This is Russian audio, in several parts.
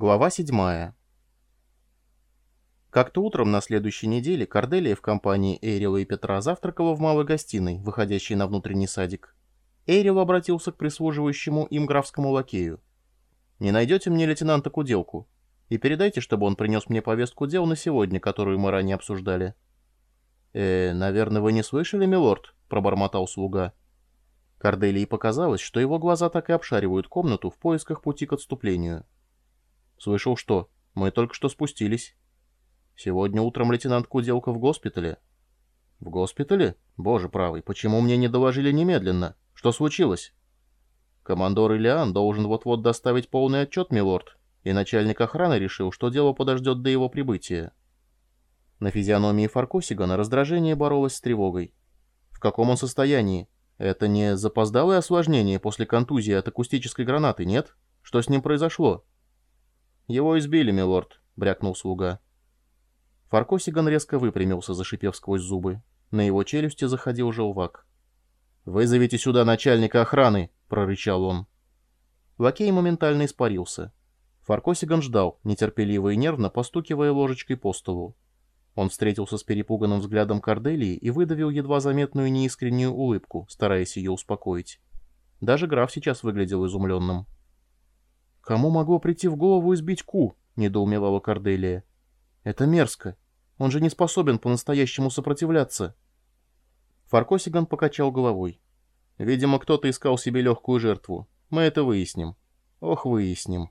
Глава 7. Как-то утром на следующей неделе Корделия в компании Эйрила и Петра завтракала в малой гостиной, выходящей на внутренний садик. Эйрил обратился к прислуживающему им графскому лакею. «Не найдете мне лейтенанта Куделку? И передайте, чтобы он принес мне повестку дел на сегодня, которую мы ранее обсуждали». «Э, наверное, вы не слышали, милорд?» — пробормотал слуга. Корделии показалось, что его глаза так и обшаривают комнату в поисках пути к отступлению. «Слышал, что? Мы только что спустились». «Сегодня утром лейтенант Куделка в госпитале». «В госпитале? Боже правый, почему мне не доложили немедленно? Что случилось?» «Командор Илиан должен вот-вот доставить полный отчет, милорд, и начальник охраны решил, что дело подождет до его прибытия». На физиономии Фаркосигана раздражение боролось с тревогой. «В каком он состоянии? Это не запоздалое осложнение после контузии от акустической гранаты, нет? Что с ним произошло?» «Его избили, милорд», — брякнул слуга. Фаркосиган резко выпрямился, зашипев сквозь зубы. На его челюсти заходил желвак. «Вызовите сюда начальника охраны!» — прорычал он. Лакей моментально испарился. Фаркосиган ждал, нетерпеливо и нервно постукивая ложечкой по столу. Он встретился с перепуганным взглядом Корделии и выдавил едва заметную неискреннюю улыбку, стараясь ее успокоить. Даже граф сейчас выглядел изумленным. «Кому могло прийти в голову избить Ку?» — недоумевала Корделия. «Это мерзко. Он же не способен по-настоящему сопротивляться». Фаркосиган покачал головой. «Видимо, кто-то искал себе легкую жертву. Мы это выясним. Ох, выясним».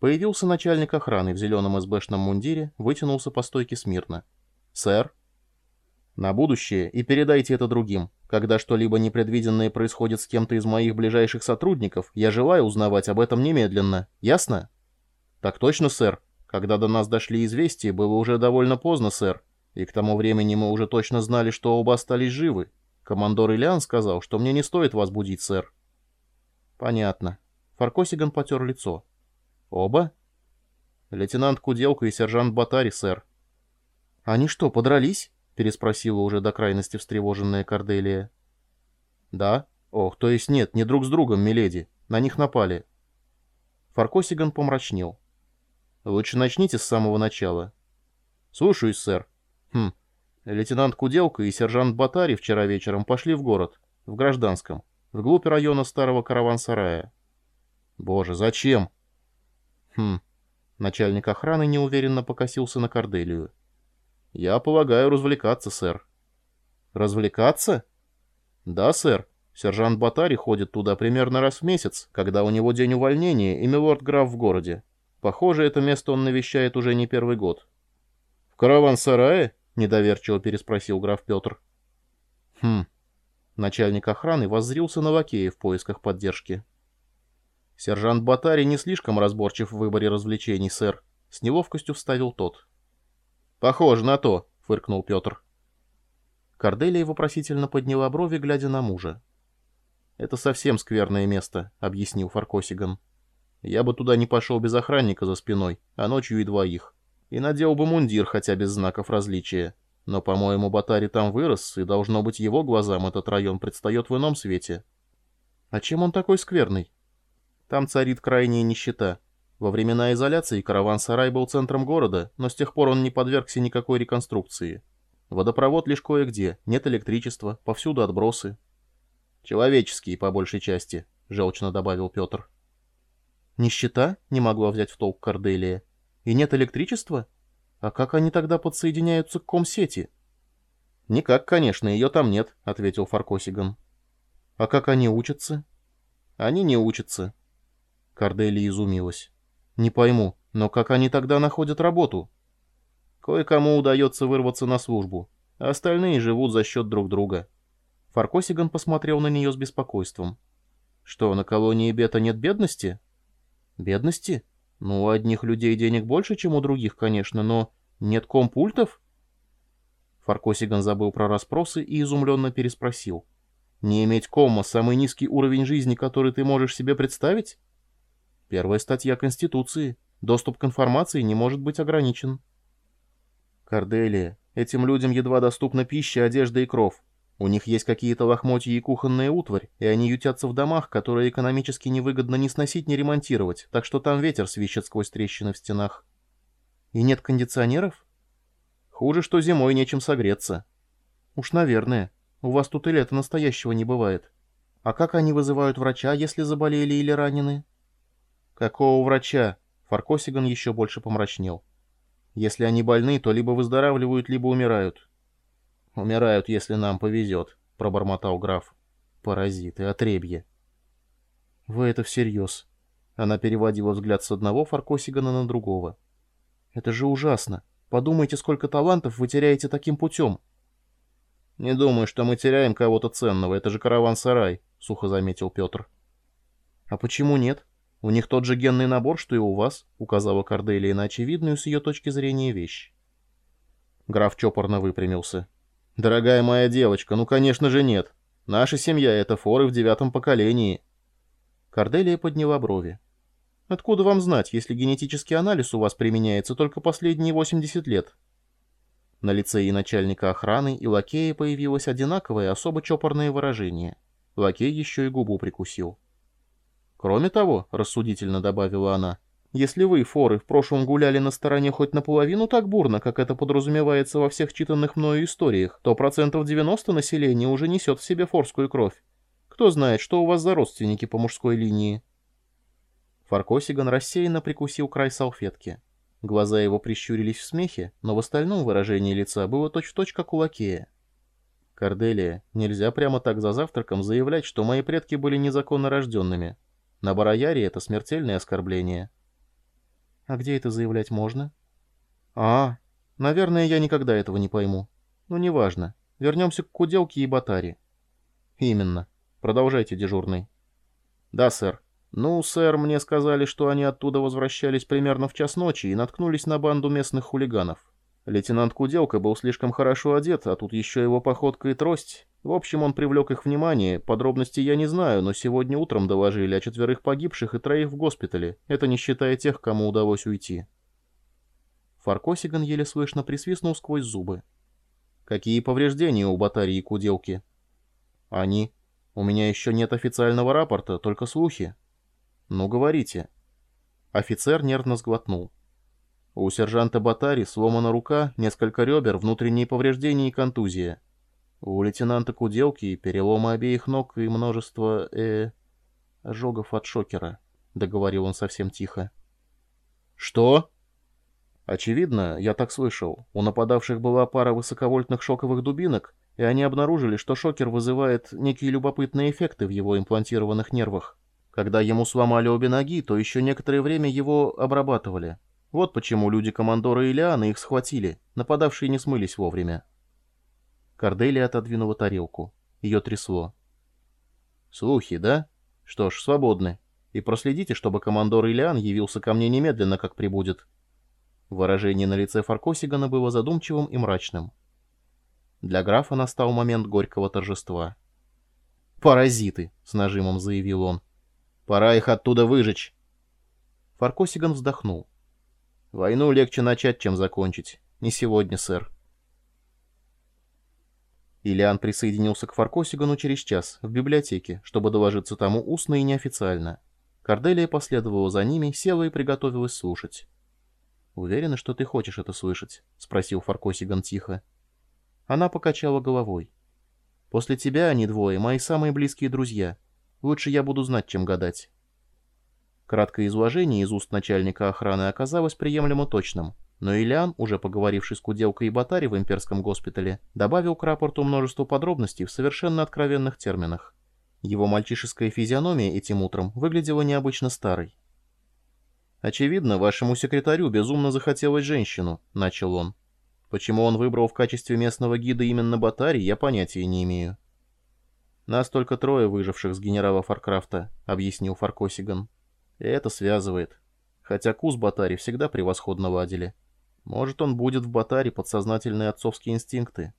Появился начальник охраны в зеленом СБшном мундире, вытянулся по стойке смирно. «Сэр?» «На будущее и передайте это другим. Когда что-либо непредвиденное происходит с кем-то из моих ближайших сотрудников, я желаю узнавать об этом немедленно. Ясно? Так точно, сэр. Когда до нас дошли известия, было уже довольно поздно, сэр. И к тому времени мы уже точно знали, что оба остались живы. Командор Ильян сказал, что мне не стоит вас будить, сэр. Понятно. Фаркосиган потер лицо. Оба? Лейтенант Куделка и сержант Батари, сэр. Они что, подрались? — переспросила уже до крайности встревоженная Корделия. «Да? Ох, то есть нет, не друг с другом, миледи. На них напали». Фаркосиган помрачнел. «Лучше начните с самого начала». «Слушаюсь, сэр». «Хм. Лейтенант Куделка и сержант Батари вчера вечером пошли в город, в гражданском, вглубь района старого караван-сарая». «Боже, зачем?» «Хм». Начальник охраны неуверенно покосился на Корделию. «Я полагаю, развлекаться, сэр». «Развлекаться?» «Да, сэр. Сержант Батари ходит туда примерно раз в месяц, когда у него день увольнения и милорд-граф в городе. Похоже, это место он навещает уже не первый год». «В караван-сарае?» — недоверчиво переспросил граф Петр. «Хм». Начальник охраны воззрился на лакея в поисках поддержки. «Сержант Батари не слишком разборчив в выборе развлечений, сэр», — с неловкостью вставил тот. «Похоже на то», — фыркнул Петр. Корделия вопросительно подняла брови, глядя на мужа. «Это совсем скверное место», — объяснил Фаркосиган. «Я бы туда не пошел без охранника за спиной, а ночью и двоих. И надел бы мундир, хотя без знаков различия. Но, по-моему, Батари там вырос, и, должно быть, его глазам этот район предстает в ином свете». «А чем он такой скверный?» «Там царит крайняя нищета», во времена изоляции караван-сарай был центром города, но с тех пор он не подвергся никакой реконструкции. Водопровод лишь кое-где, нет электричества, повсюду отбросы. «Человеческие, по большей части», — желчно добавил Петр. «Нищета?» — не могла взять в толк Корделия. «И нет электричества? А как они тогда подсоединяются к комсети?» «Никак, конечно, ее там нет», — ответил Фаркосиган. «А как они учатся?» «Они не учатся». Корделия изумилась. Не пойму, но как они тогда находят работу? Кое-кому удается вырваться на службу, а остальные живут за счет друг друга. Фаркосиган посмотрел на нее с беспокойством. Что, на колонии Бета нет бедности? Бедности? Ну, у одних людей денег больше, чем у других, конечно, но нет компультов? Фаркосиган забыл про расспросы и изумленно переспросил. Не иметь кома — самый низкий уровень жизни, который ты можешь себе представить? Первая статья Конституции. Доступ к информации не может быть ограничен. Корделия, этим людям едва доступна пища, одежда и кров. У них есть какие-то лохмотья и кухонная утварь, и они ютятся в домах, которые экономически невыгодно ни сносить, ни ремонтировать, так что там ветер свищет сквозь трещины в стенах. И нет кондиционеров? Хуже, что зимой нечем согреться. Уж, наверное. У вас тут и лета настоящего не бывает. А как они вызывают врача, если заболели или ранены? Какого врача? Фаркосиган еще больше помрачнел. Если они больны, то либо выздоравливают, либо умирают. «Умирают, если нам повезет», — пробормотал граф. «Паразиты, отребье». «Вы это всерьез?» Она переводила взгляд с одного Фаркосигана на другого. «Это же ужасно. Подумайте, сколько талантов вы теряете таким путем». «Не думаю, что мы теряем кого-то ценного. Это же караван-сарай», — сухо заметил Петр. «А почему нет? У них тот же генный набор, что и у вас», — указала Корделия на очевидную с ее точки зрения вещь. Граф чопорно выпрямился. «Дорогая моя девочка, ну, конечно же, нет. Наша семья — это форы в девятом поколении». Корделия подняла брови. «Откуда вам знать, если генетический анализ у вас применяется только последние 80 лет?» На лице и начальника охраны, и лакея появилось одинаковое особо чопорное выражение. Лакей еще и губу прикусил. «Кроме того», — рассудительно добавила она, — если вы, форы, в прошлом гуляли на стороне хоть наполовину так бурно, как это подразумевается во всех читанных мною историях, то процентов 90 населения уже несет в себе форскую кровь. Кто знает, что у вас за родственники по мужской линии?» Фаркосиган рассеянно прикусил край салфетки. Глаза его прищурились в смехе, но в остальном выражение лица было точь-в-точь, -точь, как у лакея. «Корделия, нельзя прямо так за завтраком заявлять, что мои предки были незаконно рожденными. На Бараяре это смертельное оскорбление». А где это заявлять можно? А, наверное, я никогда этого не пойму. Ну, неважно. Вернемся к Куделке и Батаре. Именно. Продолжайте, дежурный. Да, сэр. Ну, сэр, мне сказали, что они оттуда возвращались примерно в час ночи и наткнулись на банду местных хулиганов. Лейтенант Куделка был слишком хорошо одет, а тут еще его походка и трость. В общем, он привлек их внимание. Подробностей я не знаю, но сегодня утром доложили о четверых погибших и троих в госпитале. Это не считая тех, кому удалось уйти. Фаркосиган еле слышно присвистнул сквозь зубы. «Какие повреждения у батареи Куделки?» «Они. У меня еще нет официального рапорта, только слухи». «Ну, говорите». Офицер нервно сглотнул. У сержанта Батари сломана рука, несколько ребер, внутренние повреждения и контузия. У лейтенанта Куделки переломы обеих ног и множество, э... ожогов от шокера, — договорил он совсем тихо. «Что?» Очевидно, я так слышал, у нападавших была пара высоковольтных шоковых дубинок, и они обнаружили, что шокер вызывает некие любопытные эффекты в его имплантированных нервах. Когда ему сломали обе ноги, то еще некоторое время его обрабатывали. Вот почему люди-командора Илиана их схватили, нападавшие не смылись вовремя. Корделия отодвинула тарелку. Ее трясло. «Слухи, да? Что ж, свободны. И проследите, чтобы командор Илиан явился ко мне немедленно, как прибудет». Выражение на лице Фаркосигана было задумчивым и мрачным. Для графа настал момент горького торжества. «Паразиты!» — с нажимом заявил он. «Пора их оттуда выжечь!» Фаркосиган вздохнул. Войну легче начать, чем закончить. Не сегодня, сэр. Ильян присоединился к Фаркосигану через час в библиотеке, чтобы доложиться тому устно и неофициально. Корделия последовала за ними, села и приготовилась слушать. «Уверена, что ты хочешь это слышать?» — спросил Фаркосиган тихо. Она покачала головой. «После тебя они двое, мои самые близкие друзья. Лучше я буду знать, чем гадать». Краткое изложение из уст начальника охраны оказалось приемлемо точным, но Ильян, уже поговоривший с Куделкой и Батари в имперском госпитале, добавил к рапорту множество подробностей в совершенно откровенных терминах. Его мальчишеская физиономия этим утром выглядела необычно старой. «Очевидно, вашему секретарю безумно захотелось женщину», — начал он. «Почему он выбрал в качестве местного гида именно Батари, я понятия не имею». «Нас только трое выживших с генерала Фаркрафта», — объяснил Фаркосиган. И это связывает. Хотя Куз Батари всегда превосходно ладили. Может, он будет в Батаре подсознательные отцовские инстинкты.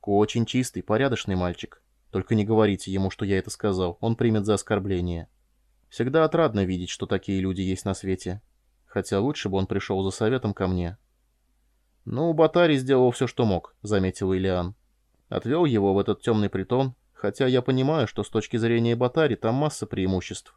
Ку очень чистый, порядочный мальчик. Только не говорите ему, что я это сказал, он примет за оскорбление. Всегда отрадно видеть, что такие люди есть на свете. Хотя лучше бы он пришел за советом ко мне. «Ну, Батари сделал все, что мог», — заметил Илиан. Отвел его в этот темный притон, хотя я понимаю, что с точки зрения Батари там масса преимуществ.